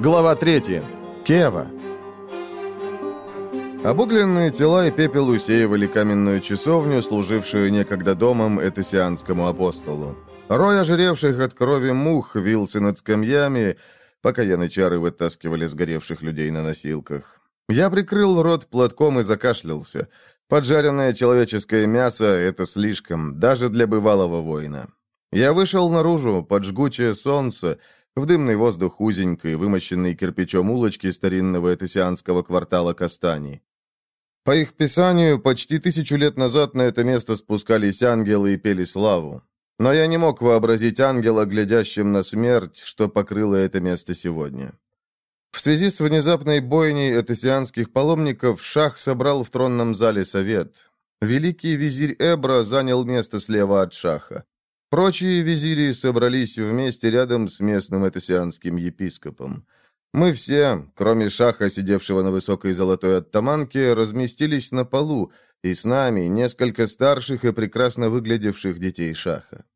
Глава 3. Кева. Обугленные тела и пепел усеивали каменную часовню, служившую некогда домом этосианскому апостолу. Рой ожиревших от крови мух вился над скамьями, пока янычары вытаскивали сгоревших людей на носилках. Я прикрыл рот платком и закашлялся. Поджаренное человеческое мясо — это слишком, даже для бывалого воина. Я вышел наружу под жгучее солнце, в дымный воздух узенькой, вымощенной кирпичом улочки старинного этосианского квартала Кастани. По их писанию, почти тысячу лет назад на это место спускались ангелы и пели славу. Но я не мог вообразить ангела, глядящим на смерть, что покрыло это место сегодня. В связи с внезапной бойней этосианских паломников Шах собрал в тронном зале совет. Великий визирь Эбра занял место слева от Шаха. Прочие визири собрались вместе рядом с местным этосианским епископом. Мы все, кроме Шаха, сидевшего на высокой золотой оттаманке, разместились на полу, и с нами несколько старших и прекрасно выглядевших детей Шаха.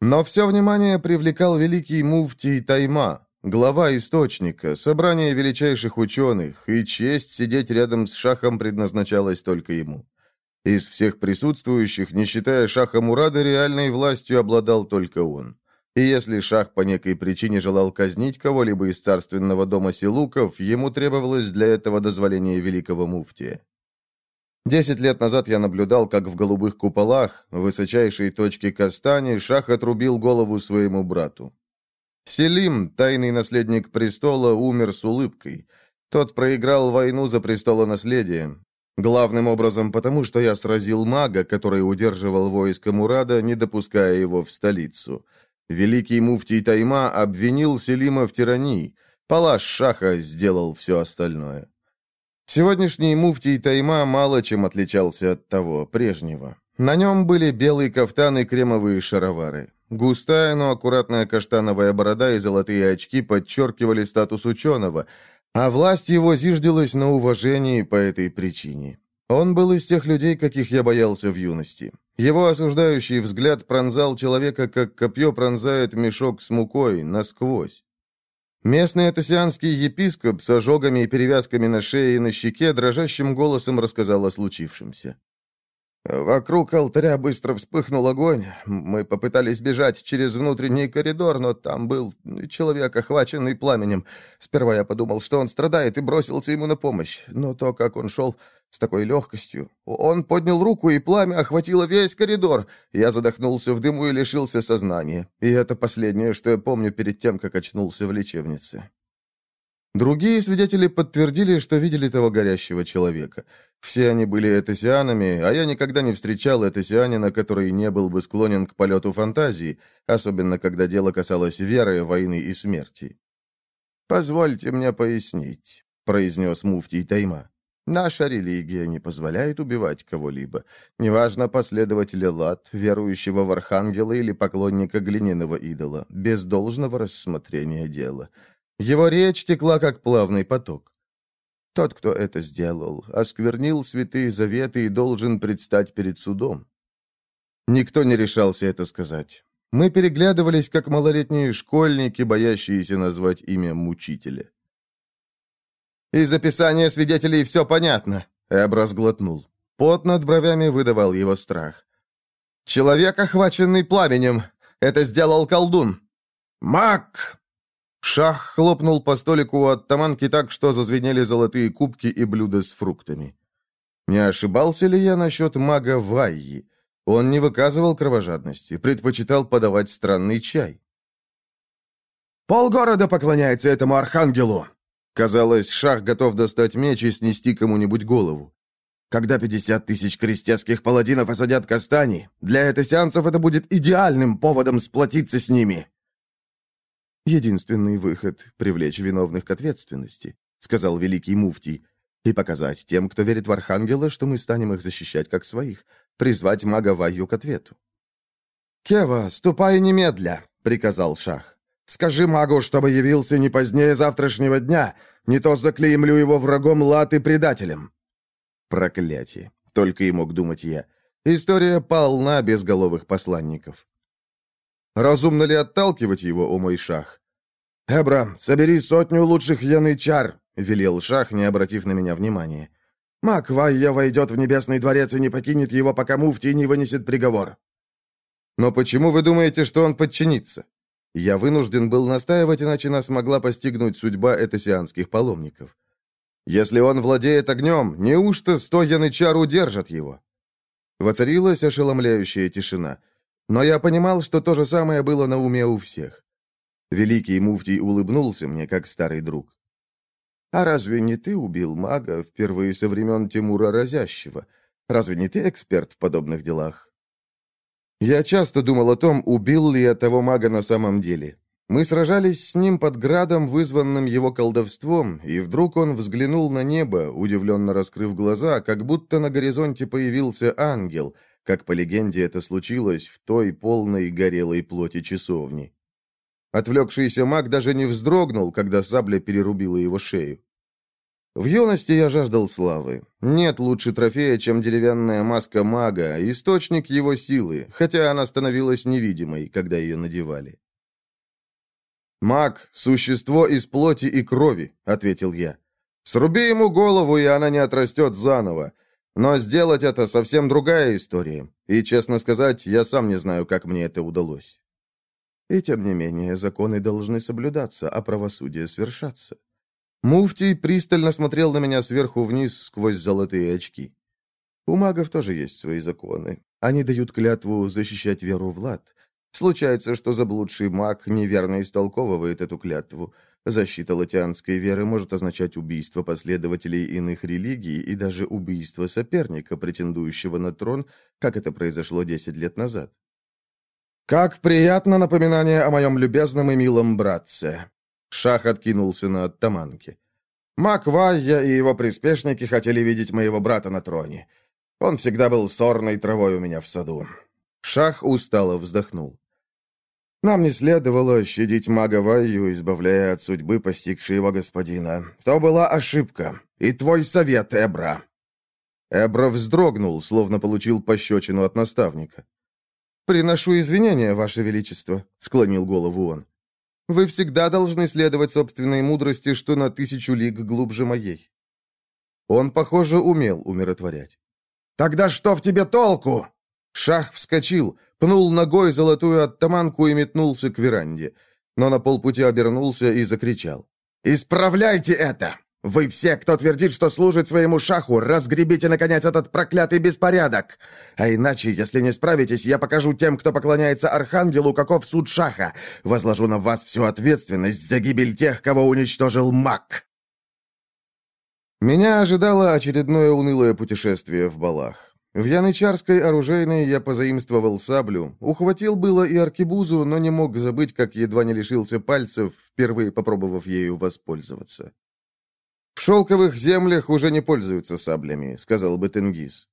Но все внимание привлекал великий муфтий Тайма, глава источника, собрание величайших ученых, и честь сидеть рядом с Шахом предназначалась только ему. Из всех присутствующих, не считая Шаха Мурада, реальной властью обладал только он. И если Шах по некой причине желал казнить кого-либо из царственного дома Силуков, ему требовалось для этого дозволение великого муфтия. Десять лет назад я наблюдал, как в голубых куполах, в высочайшей точке Кастани, Шах отрубил голову своему брату. Селим, тайный наследник престола, умер с улыбкой. Тот проиграл войну за престолонаследие, Главным образом потому, что я сразил мага, который удерживал войско Мурада, не допуская его в столицу. Великий муфтий Тайма обвинил Селима в тирании. Палаш Шаха сделал все остальное. Сегодняшний муфтий Тайма мало чем отличался от того, прежнего. На нем были белые кафтаны и кремовые шаровары. Густая, но аккуратная каштановая борода и золотые очки подчеркивали статус ученого – а власть его зиждилась на уважении по этой причине. Он был из тех людей, каких я боялся в юности. Его осуждающий взгляд пронзал человека, как копье пронзает мешок с мукой, насквозь. Местный этосианский епископ с ожогами и перевязками на шее и на щеке дрожащим голосом рассказал о случившемся. Вокруг алтаря быстро вспыхнул огонь. Мы попытались бежать через внутренний коридор, но там был человек, охваченный пламенем. Сперва я подумал, что он страдает, и бросился ему на помощь. Но то, как он шел с такой легкостью... Он поднял руку, и пламя охватило весь коридор. Я задохнулся в дыму и лишился сознания. И это последнее, что я помню перед тем, как очнулся в лечебнице. Другие свидетели подтвердили, что видели того горящего человека. Все они были этосианами, а я никогда не встречал этосианина, который не был бы склонен к полету фантазии, особенно когда дело касалось веры, войны и смерти. «Позвольте мне пояснить», — произнес муфтий Тайма. «Наша религия не позволяет убивать кого-либо, неважно, последователя лад, верующего в архангела или поклонника глиняного идола, без должного рассмотрения дела». Его речь текла, как плавный поток. Тот, кто это сделал, осквернил святые заветы и должен предстать перед судом. Никто не решался это сказать. Мы переглядывались, как малолетние школьники, боящиеся назвать имя мучителя. «Из описания свидетелей все понятно», — Эб разглотнул. Пот над бровями выдавал его страх. «Человек, охваченный пламенем. Это сделал колдун». «Маг!» Шах хлопнул по столику у оттаманки так, что зазвенели золотые кубки и блюда с фруктами. Не ошибался ли я насчет мага Вайи? Он не выказывал кровожадности, предпочитал подавать странный чай. «Полгорода поклоняется этому архангелу!» Казалось, Шах готов достать меч и снести кому-нибудь голову. Когда 50 тысяч крестьянских паладинов осадят Кастани, для этосианцев это будет идеальным поводом сплотиться с ними. «Единственный выход — привлечь виновных к ответственности», — сказал великий муфтий, «и показать тем, кто верит в Архангела, что мы станем их защищать как своих, призвать мага Ваю к ответу». «Кева, ступай немедля», — приказал Шах. «Скажи магу, чтобы явился не позднее завтрашнего дня, не то заклеймлю его врагом лад и предателем». Проклятие. Только и мог думать я. История полна безголовых посланников. Разумно ли отталкивать его, о мой шах? «Эбра, собери сотню лучших янычар», — велел Шах, не обратив на меня внимания. «Мак Вайя войдет в небесный дворец и не покинет его, пока муфтий не вынесет приговор». «Но почему вы думаете, что он подчинится?» Я вынужден был настаивать, иначе нас могла постигнуть судьба этосианских паломников. Если он владеет огнем, неужто сто янычар удержат его? Воцарилась ошеломляющая тишина. Но я понимал, что то же самое было на уме у всех. Великий муфтий улыбнулся мне, как старый друг. «А разве не ты убил мага впервые со времен Тимура Разящего? Разве не ты эксперт в подобных делах?» Я часто думал о том, убил ли я того мага на самом деле. Мы сражались с ним под градом, вызванным его колдовством, и вдруг он взглянул на небо, удивленно раскрыв глаза, как будто на горизонте появился ангел, как по легенде это случилось в той полной горелой плоти часовни. Отвлекшийся маг даже не вздрогнул, когда сабля перерубила его шею. В юности я жаждал славы. Нет лучше трофея, чем деревянная маска мага, источник его силы, хотя она становилась невидимой, когда ее надевали. «Маг — существо из плоти и крови», — ответил я. «Сруби ему голову, и она не отрастет заново. Но сделать это совсем другая история. И, честно сказать, я сам не знаю, как мне это удалось». «И тем не менее, законы должны соблюдаться, а правосудие свершаться», Муфтий пристально смотрел на меня сверху вниз сквозь золотые очки. У магов тоже есть свои законы. Они дают клятву защищать веру Влад. Случается, что заблудший маг неверно истолковывает эту клятву. Защита латианской веры может означать убийство последователей иных религий и даже убийство соперника, претендующего на трон, как это произошло 10 лет назад. «Как приятно напоминание о моем любезном и милом братце!» Шах откинулся на оттаманке. Мак Вайя и его приспешники хотели видеть моего брата на троне. Он всегда был сорной травой у меня в саду. Шах устало вздохнул. Нам не следовало щадить мага Вайю, избавляя от судьбы постигшей его господина. То была ошибка. И твой совет, Эбра. Эбра вздрогнул, словно получил пощечину от наставника. «Приношу извинения, Ваше Величество», — склонил голову он. Вы всегда должны следовать собственной мудрости, что на тысячу лиг глубже моей». Он, похоже, умел умиротворять. «Тогда что в тебе толку?» Шах вскочил, пнул ногой золотую оттаманку и метнулся к веранде, но на полпути обернулся и закричал. «Исправляйте это! Вы все, кто твердит, что служит своему шаху, разгребите, наконец, этот проклятый беспорядок! А иначе, если не справитесь, я покажу тем, кто поклоняется Архангелу, каков суд шаха. Возложу на вас всю ответственность за гибель тех, кого уничтожил маг!» Меня ожидало очередное унылое путешествие в Балах. В Янычарской оружейной я позаимствовал саблю, ухватил было и аркебузу, но не мог забыть, как едва не лишился пальцев, впервые попробовав ею воспользоваться. «В шелковых землях уже не пользуются саблями», — сказал бы Тенгиз.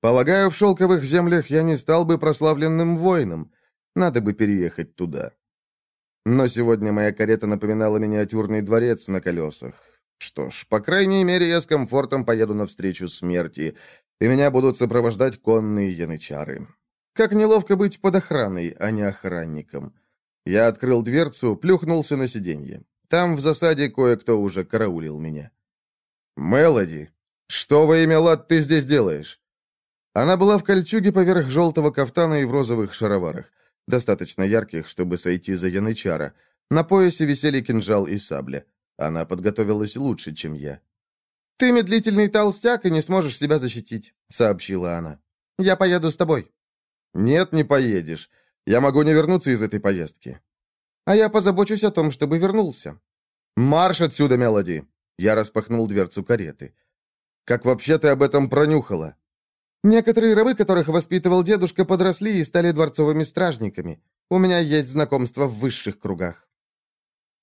«Полагаю, в шелковых землях я не стал бы прославленным воином. Надо бы переехать туда». Но сегодня моя карета напоминала миниатюрный дворец на колесах. Что ж, по крайней мере, я с комфортом поеду навстречу смерти, и меня будут сопровождать конные янычары. Как неловко быть под охраной, а не охранником. Я открыл дверцу, плюхнулся на сиденье. Там в засаде кое-кто уже караулил меня. «Мелоди, что во имя лад ты здесь делаешь?» Она была в кольчуге поверх желтого кафтана и в розовых шароварах, достаточно ярких, чтобы сойти за янычара. На поясе висели кинжал и сабля. Она подготовилась лучше, чем я. «Ты медлительный толстяк и не сможешь себя защитить», — сообщила она. «Я поеду с тобой». «Нет, не поедешь. Я могу не вернуться из этой поездки а я позабочусь о том, чтобы вернулся». «Марш отсюда, Мелоди!» Я распахнул дверцу кареты. «Как вообще ты об этом пронюхала?» «Некоторые рабы, которых воспитывал дедушка, подросли и стали дворцовыми стражниками. У меня есть знакомство в высших кругах».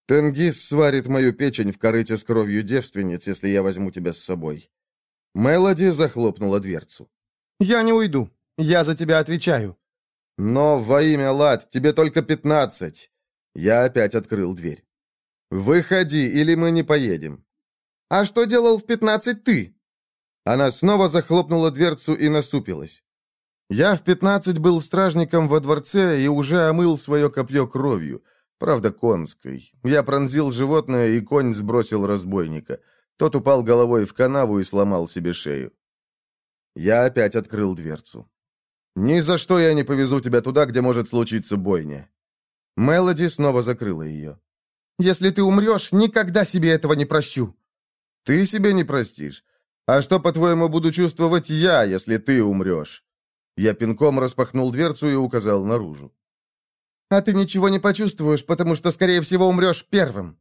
«Тенгиз сварит мою печень в корыте с кровью девственниц, если я возьму тебя с собой». Мелоди захлопнула дверцу. «Я не уйду. Я за тебя отвечаю». «Но во имя Лад, тебе только пятнадцать. Я опять открыл дверь. «Выходи, или мы не поедем». «А что делал в пятнадцать ты?» Она снова захлопнула дверцу и насупилась. «Я в пятнадцать был стражником во дворце и уже омыл свое копье кровью. Правда, конской. Я пронзил животное, и конь сбросил разбойника. Тот упал головой в канаву и сломал себе шею. Я опять открыл дверцу. «Ни за что я не повезу тебя туда, где может случиться бойня». Мелоди снова закрыла ее. «Если ты умрешь, никогда себе этого не прощу». «Ты себе не простишь. А что, по-твоему, буду чувствовать я, если ты умрешь?» Я пинком распахнул дверцу и указал наружу. «А ты ничего не почувствуешь, потому что, скорее всего, умрешь первым».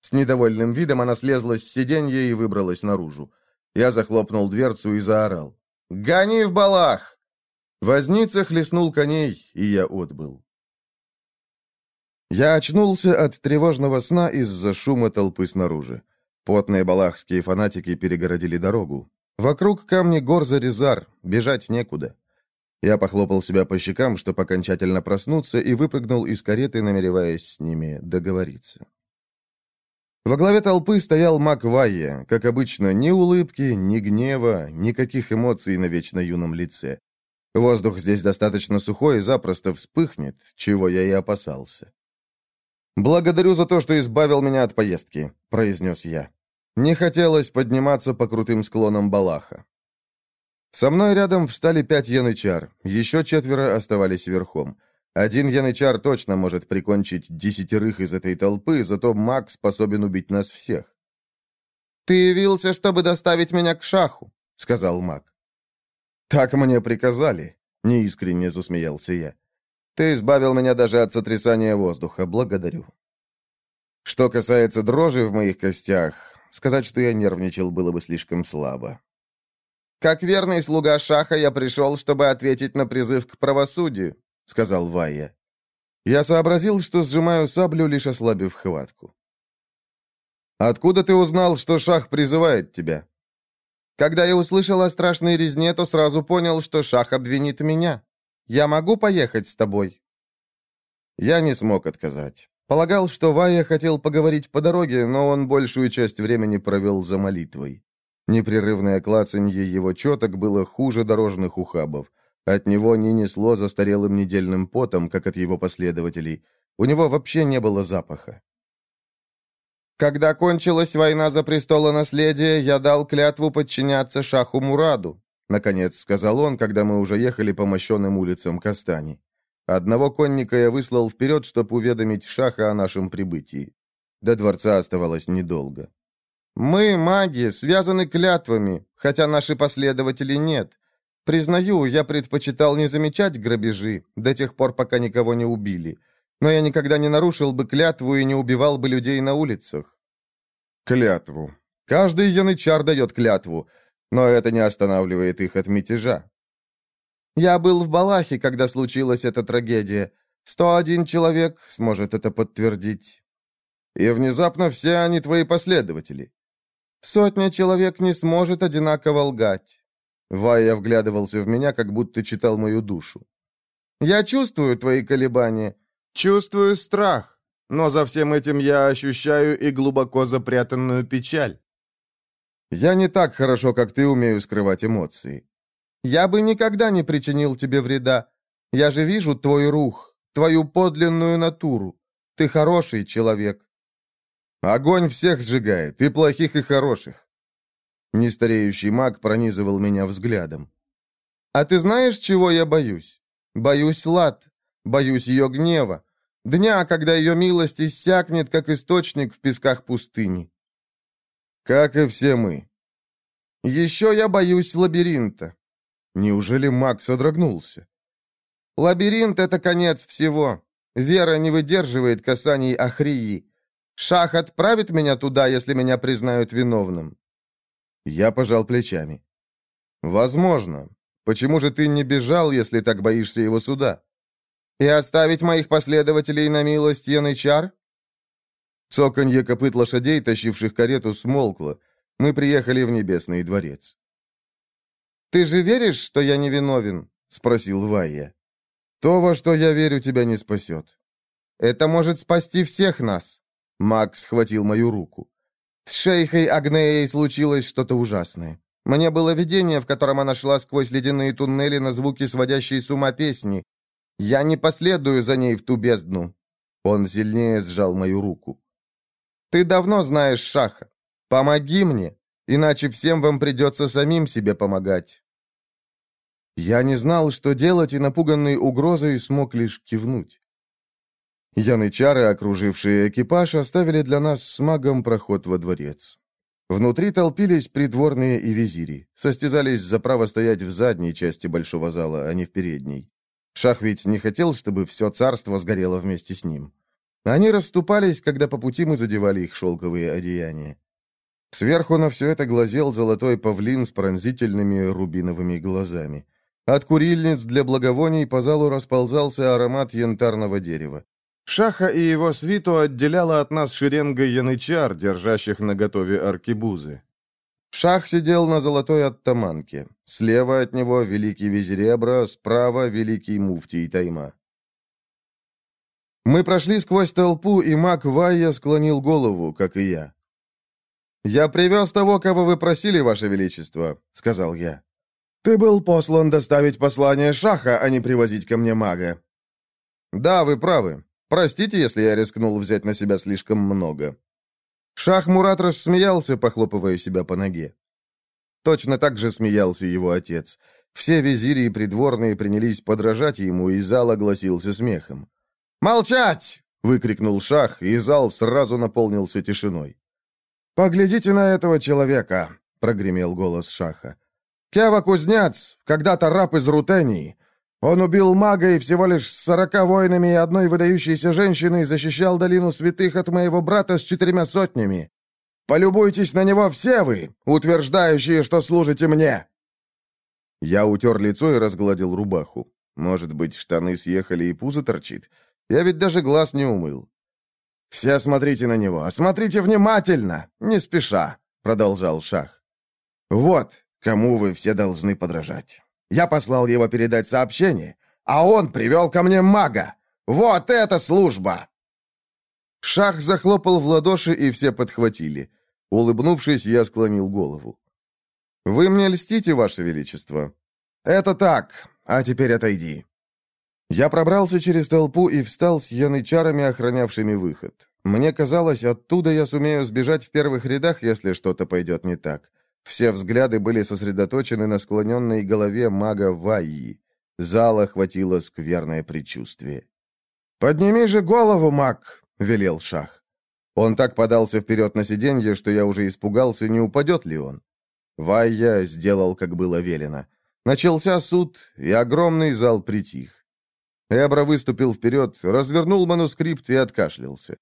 С недовольным видом она слезла с сиденья и выбралась наружу. Я захлопнул дверцу и заорал. «Гони в балах!» Возница хлестнул коней, и я отбыл. Я очнулся от тревожного сна из-за шума толпы снаружи. Потные балахские фанатики перегородили дорогу. Вокруг камни гор Зарезар, бежать некуда. Я похлопал себя по щекам, чтобы окончательно проснуться, и выпрыгнул из кареты, намереваясь с ними договориться. Во главе толпы стоял маг Вайя, как обычно, ни улыбки, ни гнева, никаких эмоций на вечно юном лице. Воздух здесь достаточно сухой и запросто вспыхнет, чего я и опасался. «Благодарю за то, что избавил меня от поездки», — произнес я. Не хотелось подниматься по крутым склонам Балаха. Со мной рядом встали пять янычар, еще четверо оставались верхом. Один янычар точно может прикончить десятерых из этой толпы, зато маг способен убить нас всех. «Ты явился, чтобы доставить меня к шаху», — сказал маг. «Так мне приказали», — неискренне засмеялся я. «Ты избавил меня даже от сотрясания воздуха. Благодарю». Что касается дрожи в моих костях, сказать, что я нервничал, было бы слишком слабо. «Как верный слуга Шаха я пришел, чтобы ответить на призыв к правосудию», — сказал Вайя. Я сообразил, что сжимаю саблю, лишь ослабив хватку. «Откуда ты узнал, что Шах призывает тебя?» «Когда я услышал о страшной резне, то сразу понял, что Шах обвинит меня. Я могу поехать с тобой?» Я не смог отказать. Полагал, что Вая хотел поговорить по дороге, но он большую часть времени провел за молитвой. Непрерывное клацанье его четок было хуже дорожных ухабов. От него не несло застарелым недельным потом, как от его последователей. У него вообще не было запаха. «Когда кончилась война за престолонаследие, я дал клятву подчиняться Шаху Мураду», наконец сказал он, когда мы уже ехали по мощенным улицам Кастани. Одного конника я выслал вперед, чтобы уведомить Шаха о нашем прибытии. До дворца оставалось недолго. Мы, маги, связаны клятвами, хотя наши последователи нет. Признаю, я предпочитал не замечать грабежи до тех пор, пока никого не убили. Но я никогда не нарушил бы клятву и не убивал бы людей на улицах. Клятву. Каждый янычар дает клятву, но это не останавливает их от мятежа. Я был в Балахе, когда случилась эта трагедия. Сто один человек сможет это подтвердить. И внезапно все они твои последователи. Сотня человек не сможет одинаково лгать. Вайя вглядывался в меня, как будто читал мою душу. Я чувствую твои колебания, чувствую страх, но за всем этим я ощущаю и глубоко запрятанную печаль. Я не так хорошо, как ты, умею скрывать эмоции. Я бы никогда не причинил тебе вреда. Я же вижу твой рух, твою подлинную натуру. Ты хороший человек. Огонь всех сжигает, и плохих, и хороших. Нестареющий маг пронизывал меня взглядом. А ты знаешь, чего я боюсь? Боюсь Лад, боюсь ее гнева. Дня, когда ее милость иссякнет, как источник в песках пустыни. Как и все мы. Еще я боюсь лабиринта. Неужели маг содрогнулся? Лабиринт — это конец всего. Вера не выдерживает касаний Ахрии. Шах отправит меня туда, если меня признают виновным». Я пожал плечами. «Возможно. Почему же ты не бежал, если так боишься его суда?» «И оставить моих последователей на милость Янычар?» Цоканье копыт лошадей, тащивших карету, смолкло. Мы приехали в Небесный дворец. «Ты же веришь, что я невиновен?» — спросил Вайя. «То, во что я верю, тебя не спасет». «Это может спасти всех нас». Макс схватил мою руку. С шейхой Агнеей случилось что-то ужасное. Мне было видение, в котором она шла сквозь ледяные туннели на звуки сводящей с ума песни. Я не последую за ней в ту бездну. Он сильнее сжал мою руку. «Ты давно знаешь Шаха. Помоги мне, иначе всем вам придется самим себе помогать». Я не знал, что делать, и напуганный угрозой смог лишь кивнуть. Янычары, окружившие экипаж, оставили для нас с магом проход во дворец. Внутри толпились придворные и визири, состязались за право стоять в задней части большого зала, а не в передней. Шах ведь не хотел, чтобы все царство сгорело вместе с ним. Они расступались, когда по пути мы задевали их шелковые одеяния. Сверху на все это глазел золотой павлин с пронзительными рубиновыми глазами. От курильниц для благовоний по залу расползался аромат янтарного дерева. Шаха и его свиту отделяла от нас шеренга янычар, держащих наготове аркибузы. Шах сидел на золотой оттаманке. Слева от него великий визиребра, справа великий муфтий Тайма. Мы прошли сквозь толпу, и маг Вайя склонил голову, как и я. «Я привез того, кого вы просили, Ваше Величество», — сказал я. «Ты был послан доставить послание Шаха, а не привозить ко мне мага». «Да, вы правы. Простите, если я рискнул взять на себя слишком много». Шах Мурат рассмеялся, похлопывая себя по ноге. Точно так же смеялся его отец. Все визири и придворные принялись подражать ему, и зал огласился смехом. «Молчать!» — выкрикнул Шах, и зал сразу наполнился тишиной. «Поглядите на этого человека!» — прогремел голос Шаха. Кева Кузнец, когда-то раб из Рутении. Он убил мага и всего лишь с сорока воинами и одной выдающейся женщиной защищал долину святых от моего брата с четырьмя сотнями. Полюбуйтесь на него все вы, утверждающие, что служите мне!» Я утер лицо и разгладил рубаху. Может быть, штаны съехали и пузо торчит? Я ведь даже глаз не умыл. «Все смотрите на него, смотрите внимательно, не спеша», — продолжал Шах. «Вот, кому вы все должны подражать. Я послал его передать сообщение, а он привел ко мне мага. Вот это служба!» Шах захлопал в ладоши, и все подхватили. Улыбнувшись, я склонил голову. «Вы мне льстите, Ваше Величество?» «Это так, а теперь отойди». Я пробрался через толпу и встал с янычарами, охранявшими выход. Мне казалось, оттуда я сумею сбежать в первых рядах, если что-то пойдет не так. Все взгляды были сосредоточены на склоненной голове мага Вайи. Зал охватило скверное предчувствие. «Подними же голову, маг!» — велел Шах. Он так подался вперед на сиденье, что я уже испугался, не упадет ли он. Вайя сделал, как было велено. Начался суд, и огромный зал притих. Эбра выступил вперед, развернул манускрипт и откашлялся.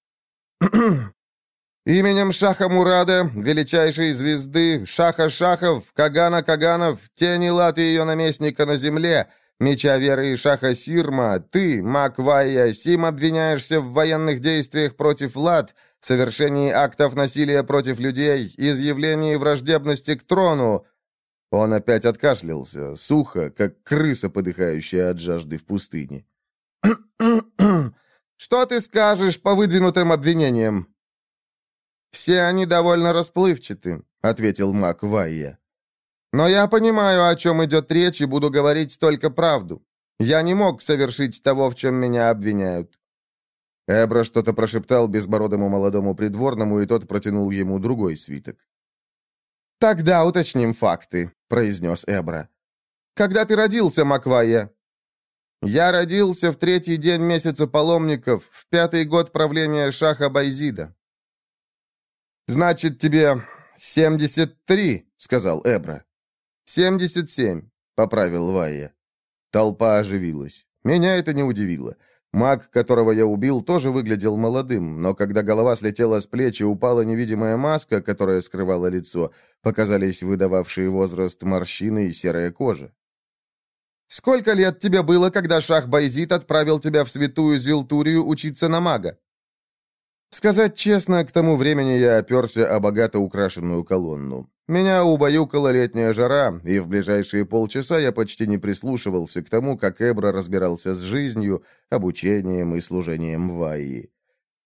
Именем Шаха Мурада, величайшей звезды, Шаха Шахов, Кагана Каганов, тени латы ее наместника на земле, меча веры и Шаха Сирма, ты, Маквайя, Сим обвиняешься в военных действиях против лад, совершении актов насилия против людей, изъявлении враждебности к трону. Он опять откашлялся, сухо, как крыса, подыхающая от жажды в пустыне. «Что ты скажешь по выдвинутым обвинениям?» «Все они довольно расплывчаты», — ответил маг Вайя. «Но я понимаю, о чем идет речь, и буду говорить только правду. Я не мог совершить того, в чем меня обвиняют». Эбра что-то прошептал безбородому молодому придворному, и тот протянул ему другой свиток. «Тогда уточним факты», — произнес Эбра. «Когда ты родился, Маквайя?» «Я родился в третий день месяца паломников, в пятый год правления Шаха Байзида». «Значит, тебе семьдесят три», — сказал Эбра. «Семьдесят семь», — поправил Вайя. Толпа оживилась. Меня это не удивило. Маг, которого я убил, тоже выглядел молодым, но когда голова слетела с плеч и упала невидимая маска, которая скрывала лицо, показались выдававшие возраст морщины и серая кожа. «Сколько лет тебе было, когда Шах Байзит отправил тебя в святую Зилтурию учиться на мага?» Сказать честно, к тому времени я оперся о богато украшенную колонну. Меня убаюкала летняя жара, и в ближайшие полчаса я почти не прислушивался к тому, как Эбра разбирался с жизнью, обучением и служением Вайи.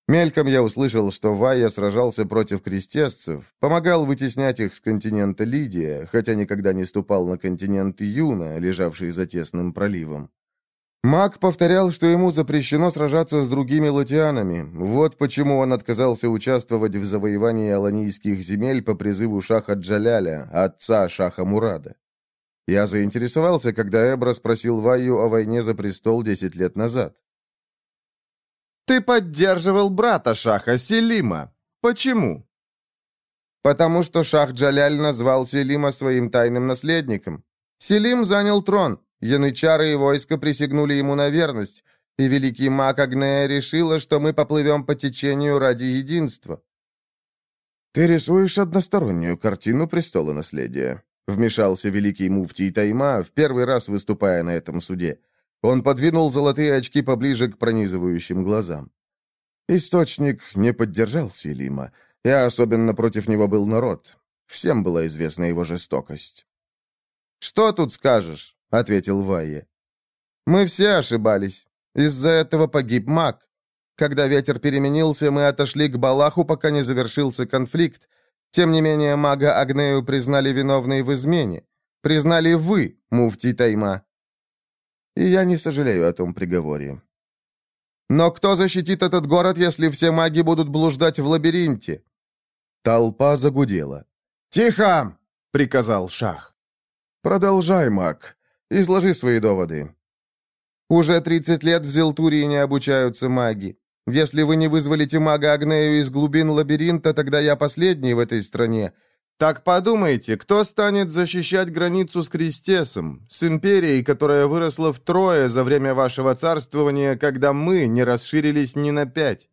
Мельком я услышал, что Вайя сражался против крестесцев, помогал вытеснять их с континента Лидия, хотя никогда не ступал на континент Юна, лежавший за тесным проливом. Маг повторял, что ему запрещено сражаться с другими латианами. Вот почему он отказался участвовать в завоевании аланийских земель по призыву шаха Джаляля, отца шаха Мурада. Я заинтересовался, когда Эбра спросил Ваю о войне за престол 10 лет назад. «Ты поддерживал брата шаха, Селима. Почему?» «Потому что шах Джаляль назвал Селима своим тайным наследником. Селим занял трон, Янычары и войско присягнули ему на верность, и великий маг Агнея решила, что мы поплывем по течению ради единства. «Ты рисуешь одностороннюю картину престола наследия», — вмешался великий муфтий Тайма, в первый раз выступая на этом суде. Он подвинул золотые очки поближе к пронизывающим глазам. Источник не поддержал Селима, и особенно против него был народ. Всем была известна его жестокость. «Что тут скажешь?» — ответил Вайе. «Мы все ошибались. Из-за этого погиб маг. Когда ветер переменился, мы отошли к Балаху, пока не завершился конфликт. Тем не менее, мага Агнею признали виновной в измене. Признали вы, муфтий Тайма. И я не сожалею о том приговоре. Но кто защитит этот город, если все маги будут блуждать в лабиринте?» Толпа загудела. «Тихо!» — приказал Шах. «Продолжай, маг. Изложи свои доводы». «Уже 30 лет в Зелтурии не обучаются маги. Если вы не вызволите мага Агнею из глубин лабиринта, тогда я последний в этой стране. Так подумайте, кто станет защищать границу с Кристесом, с империей, которая выросла втрое за время вашего царствования, когда мы не расширились ни на пять?»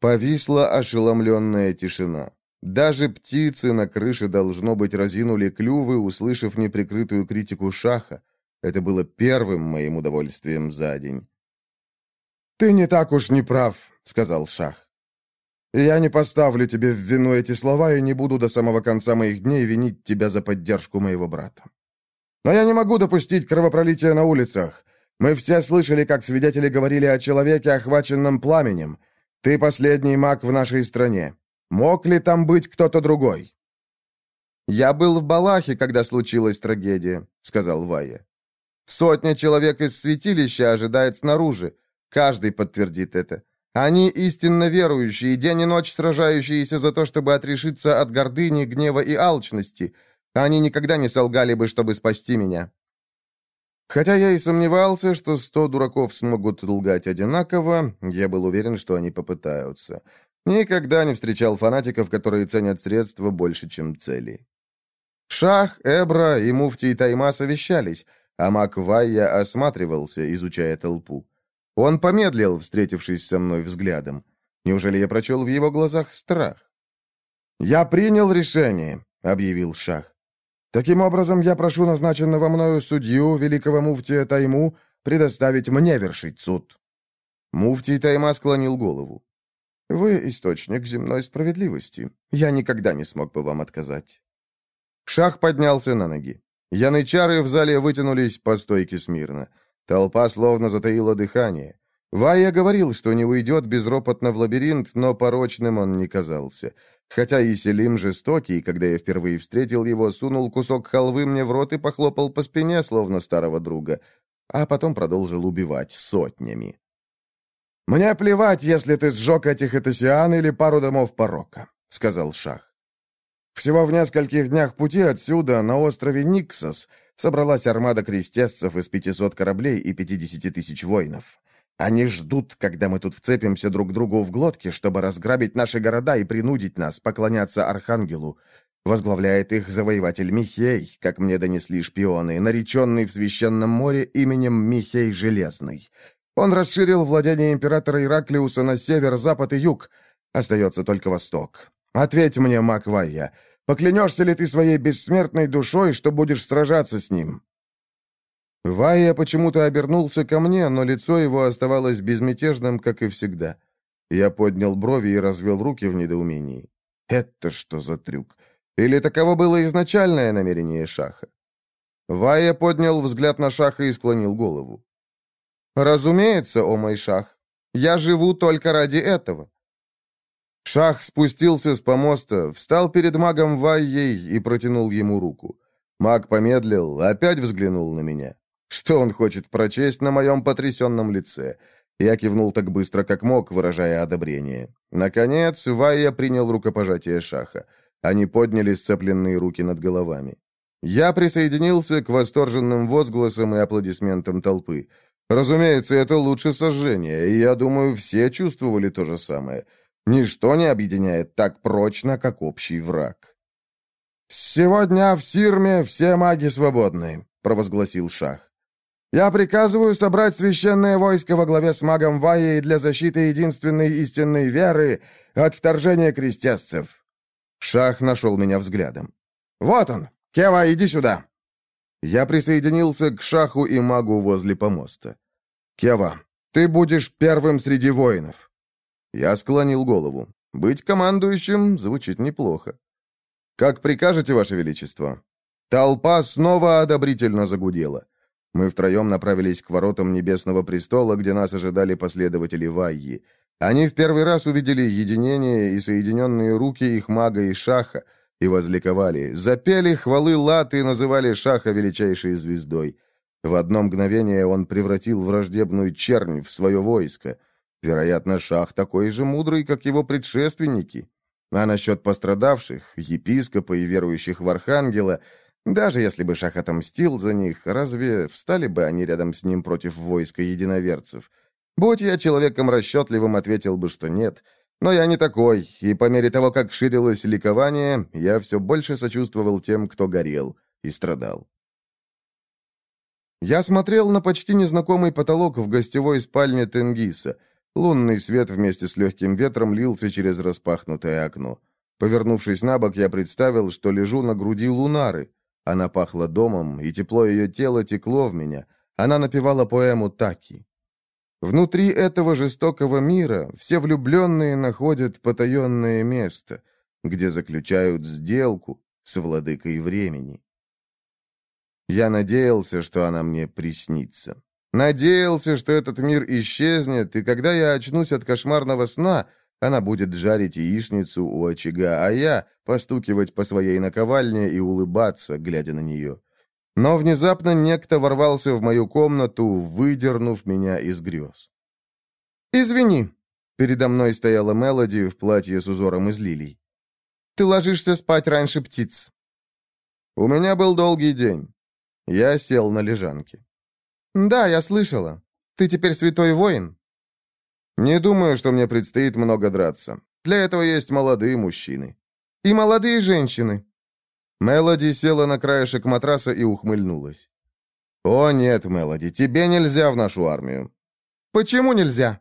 Повисла ошеломленная тишина. Даже птицы на крыше, должно быть, разинули клювы, услышав неприкрытую критику Шаха. Это было первым моим удовольствием за день. «Ты не так уж не прав», — сказал Шах. «Я не поставлю тебе в вину эти слова и не буду до самого конца моих дней винить тебя за поддержку моего брата. Но я не могу допустить кровопролития на улицах. Мы все слышали, как свидетели говорили о человеке, охваченном пламенем. Ты последний маг в нашей стране. Мог ли там быть кто-то другой?» «Я был в Балахе, когда случилась трагедия», — сказал Вая. «Сотня человек из святилища ожидает снаружи. Каждый подтвердит это. Они истинно верующие, день и ночь сражающиеся за то, чтобы отрешиться от гордыни, гнева и алчности. Они никогда не солгали бы, чтобы спасти меня. Хотя я и сомневался, что сто дураков смогут лгать одинаково, я был уверен, что они попытаются. Никогда не встречал фанатиков, которые ценят средства больше, чем цели. Шах, Эбра и муфтий Тайма совещались, а маг Вайя осматривался, изучая толпу. Он помедлил, встретившись со мной взглядом. Неужели я прочел в его глазах страх? «Я принял решение», — объявил Шах. «Таким образом, я прошу назначенного мною судью, великого муфтия Тайму, предоставить мне вершить суд». Муфтий Тайма склонил голову. Вы источник земной справедливости. Я никогда не смог бы вам отказать». Шах поднялся на ноги. Янычары в зале вытянулись по стойке смирно. Толпа словно затаила дыхание. Вая говорил, что не уйдет безропотно в лабиринт, но порочным он не казался. Хотя и Селим жестокий, когда я впервые встретил его, сунул кусок халвы мне в рот и похлопал по спине, словно старого друга, а потом продолжил убивать сотнями. «Мне плевать, если ты сжег этих этосиан или пару домов порока», — сказал Шах. Всего в нескольких днях пути отсюда, на острове Никсос, собралась армада крестесцев из 500 кораблей и 50 тысяч воинов. Они ждут, когда мы тут вцепимся друг другу в глотки, чтобы разграбить наши города и принудить нас поклоняться Архангелу. Возглавляет их завоеватель Михей, как мне донесли шпионы, нареченный в Священном море именем Михей Железный. Он расширил владение императора Ираклиуса на север, запад и юг. Остается только восток. Ответь мне, Маквайя, поклянешься ли ты своей бессмертной душой, что будешь сражаться с ним?» Вайя почему-то обернулся ко мне, но лицо его оставалось безмятежным, как и всегда. Я поднял брови и развел руки в недоумении. «Это что за трюк? Или таково было изначальное намерение Шаха?» Вайя поднял взгляд на Шаха и склонил голову. «Разумеется, о мой шах. Я живу только ради этого». Шах спустился с помоста, встал перед магом Вайей и протянул ему руку. Маг помедлил, опять взглянул на меня. Что он хочет прочесть на моем потрясенном лице? Я кивнул так быстро, как мог, выражая одобрение. Наконец, Вайя принял рукопожатие Шаха. Они подняли сцепленные руки над головами. Я присоединился к восторженным возгласам и аплодисментам толпы. Разумеется, это лучше сожжения, и я думаю, все чувствовали то же самое. Ничто не объединяет так прочно, как общий враг. «Сегодня в Сирме все маги свободны», — провозгласил Шах. «Я приказываю собрать священное войско во главе с магом Вайей для защиты единственной истинной веры от вторжения крестьянцев». Шах нашел меня взглядом. «Вот он! Кева, иди сюда!» Я присоединился к Шаху и магу возле помоста. «Кева, ты будешь первым среди воинов». Я склонил голову. «Быть командующим звучит неплохо». «Как прикажете, Ваше Величество?» Толпа снова одобрительно загудела. Мы втроем направились к воротам Небесного Престола, где нас ожидали последователи Вайи. Они в первый раз увидели единение и соединенные руки их мага и шаха, и возликовали, запели хвалы лад и называли шаха величайшей звездой. В одно мгновение он превратил враждебную чернь в свое войско. Вероятно, шах такой же мудрый, как его предшественники. А насчет пострадавших, епископа и верующих в Архангела, даже если бы шах отомстил за них, разве встали бы они рядом с ним против войска единоверцев? Будь я человеком расчетливым, ответил бы, что нет. Но я не такой, и по мере того, как ширилось ликование, я все больше сочувствовал тем, кто горел и страдал. Я смотрел на почти незнакомый потолок в гостевой спальне Тенгиса. Лунный свет вместе с легким ветром лился через распахнутое окно. Повернувшись на бок, я представил, что лежу на груди Лунары. Она пахла домом, и тепло ее тела текло в меня. Она напевала поэму Таки. Внутри этого жестокого мира все влюбленные находят потаенное место, где заключают сделку с владыкой времени. Я надеялся, что она мне приснится. Надеялся, что этот мир исчезнет, и когда я очнусь от кошмарного сна, она будет жарить яичницу у очага, а я постукивать по своей наковальне и улыбаться, глядя на нее. Но внезапно некто ворвался в мою комнату, выдернув меня из грез. «Извини», — передо мной стояла Мелоди в платье с узором из лилий. «Ты ложишься спать раньше птиц». У меня был долгий день. Я сел на лежанке. «Да, я слышала. Ты теперь святой воин?» «Не думаю, что мне предстоит много драться. Для этого есть молодые мужчины». «И молодые женщины», Мелоди села на краешек матраса и ухмыльнулась. «О нет, Мелоди, тебе нельзя в нашу армию». «Почему нельзя?»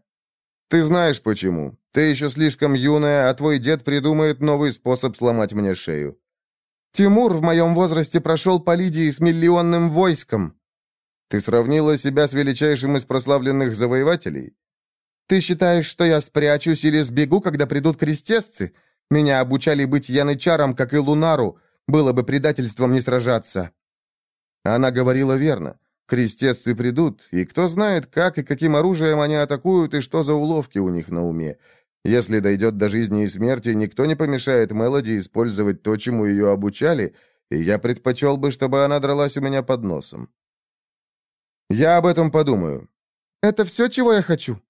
«Ты знаешь почему. Ты еще слишком юная, а твой дед придумает новый способ сломать мне шею». «Тимур в моем возрасте прошел по Лидии с миллионным войском». «Ты сравнила себя с величайшим из прославленных завоевателей?» «Ты считаешь, что я спрячусь или сбегу, когда придут крестесцы? Меня обучали быть янычаром, как и Лунару, было бы предательством не сражаться». Она говорила верно. Крестесцы придут, и кто знает, как и каким оружием они атакуют, и что за уловки у них на уме. Если дойдет до жизни и смерти, никто не помешает Мелоди использовать то, чему ее обучали, и я предпочел бы, чтобы она дралась у меня под носом. Я об этом подумаю. Это все, чего я хочу?»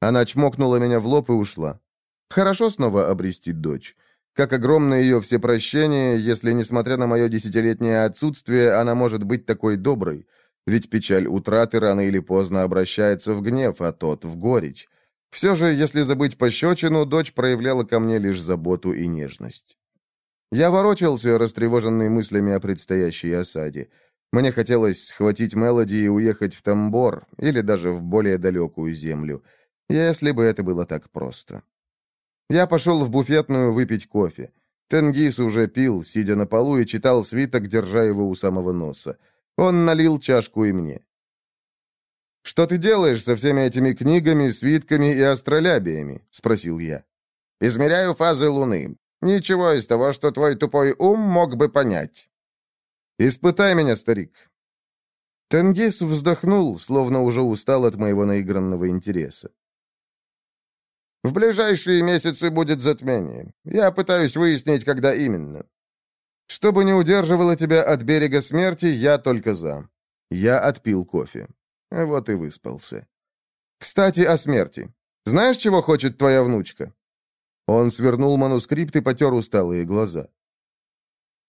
Она чмокнула меня в лоб и ушла. Хорошо снова обрести дочь. Как огромно ее всепрощение, если, несмотря на мое десятилетнее отсутствие, она может быть такой доброй. Ведь печаль утраты рано или поздно обращается в гнев, а тот в горечь. Все же, если забыть пощечину, дочь проявляла ко мне лишь заботу и нежность. Я ворочался, растревоженный мыслями о предстоящей осаде. Мне хотелось схватить Мелоди и уехать в Тамбор, или даже в более далекую землю, если бы это было так просто. Я пошел в буфетную выпить кофе. Тенгиз уже пил, сидя на полу, и читал свиток, держа его у самого носа. Он налил чашку и мне. «Что ты делаешь со всеми этими книгами, свитками и астролябиями?» — спросил я. «Измеряю фазы Луны. Ничего из того, что твой тупой ум мог бы понять». «Испытай меня, старик». Тенгиз вздохнул, словно уже устал от моего наигранного интереса. В ближайшие месяцы будет затмение. Я пытаюсь выяснить, когда именно. Что бы не удерживало тебя от берега смерти, я только за. Я отпил кофе. Вот и выспался. «Кстати, о смерти. Знаешь, чего хочет твоя внучка?» Он свернул манускрипт и потер усталые глаза.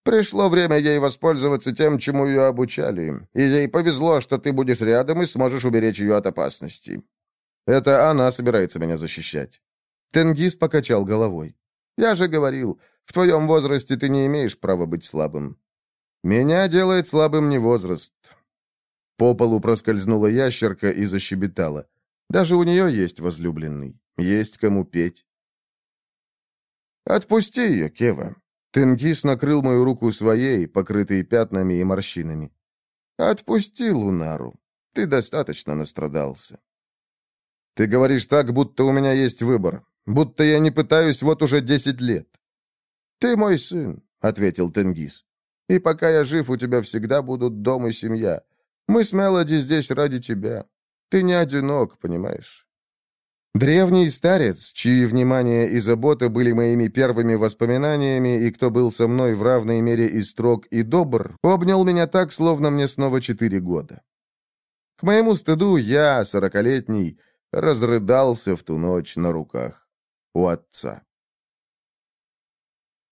Пришло время ей воспользоваться тем, чему ее обучали, и ей повезло, что ты будешь рядом и сможешь уберечь ее от опасности. Это она собирается меня защищать. Тенгиз покачал головой. Я же говорил, в твоем возрасте ты не имеешь права быть слабым. Меня делает слабым не возраст. По полу проскользнула ящерка и защебетала. Даже у нее есть возлюбленный, есть кому петь. «Отпусти ее, Кева», Тенгиз накрыл мою руку своей, покрытой пятнами и морщинами. «Отпусти Лунару. Ты достаточно настрадался». «Ты говоришь так, будто у меня есть выбор. Будто я не пытаюсь вот уже десять лет». «Ты мой сын», — ответил Тенгиз. «И пока я жив, у тебя всегда будут дом и семья. Мы с Мелоди здесь ради тебя. Ты не одинок, понимаешь?» Древний старец, чьи внимание и забота были моими первыми воспоминаниями и кто был со мной в равной мере и строг, и добр, обнял меня так, словно мне снова четыре года. К моему стыду я, сорокалетний, разрыдался в ту ночь на руках у отца.